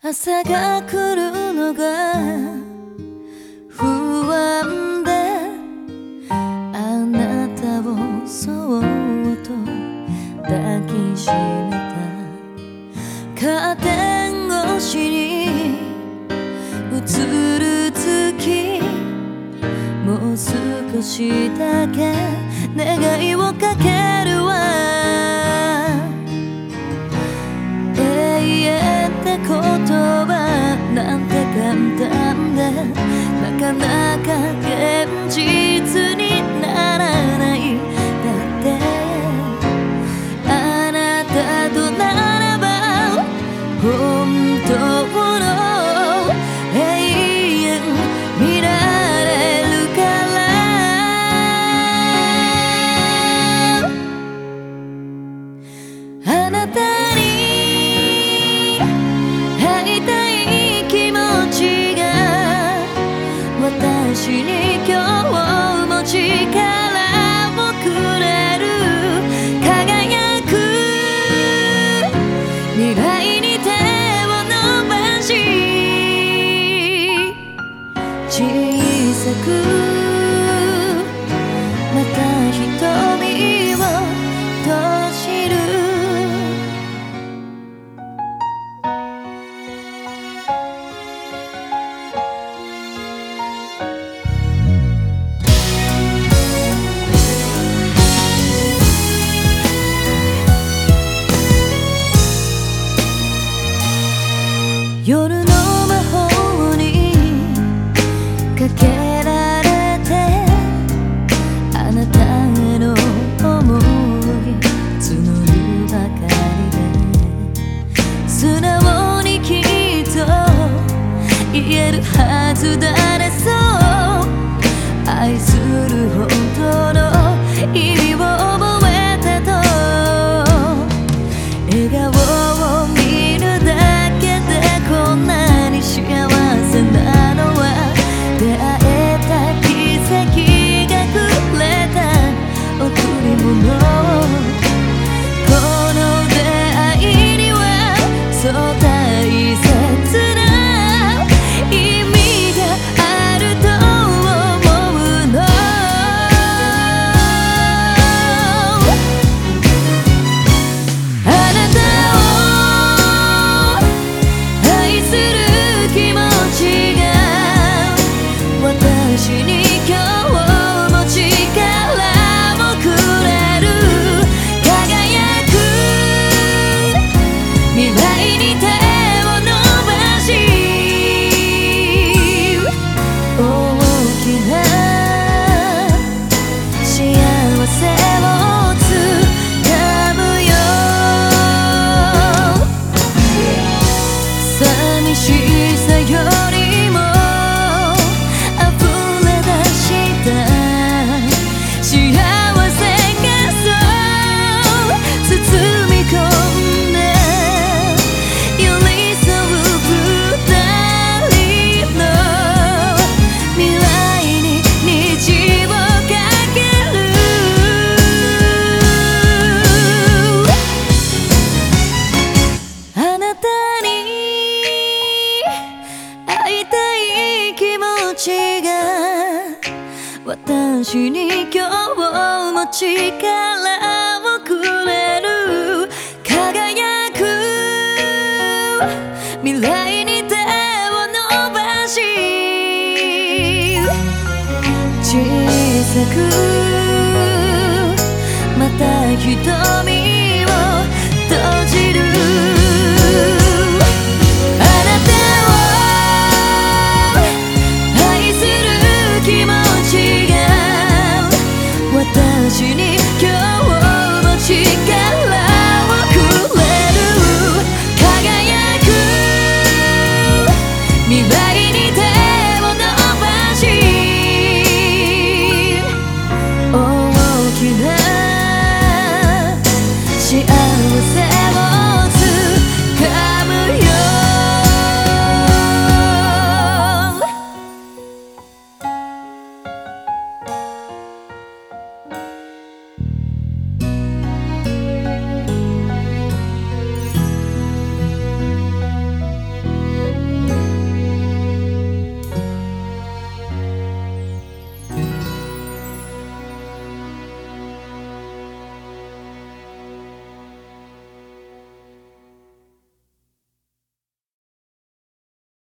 朝が来るのが不安であなたをそっと抱きしめた。カーテン越しに映る月もう少しだけ願いをかける。た言葉なんて簡単でなかなか現実にちに今日も力をくれる輝く未来に手を伸ばし小さく يرحى تدار ちが私に今日も力をくれる輝く未来に手を伸ばし小さくまた瞳を閉じる